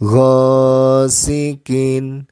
ghasikin.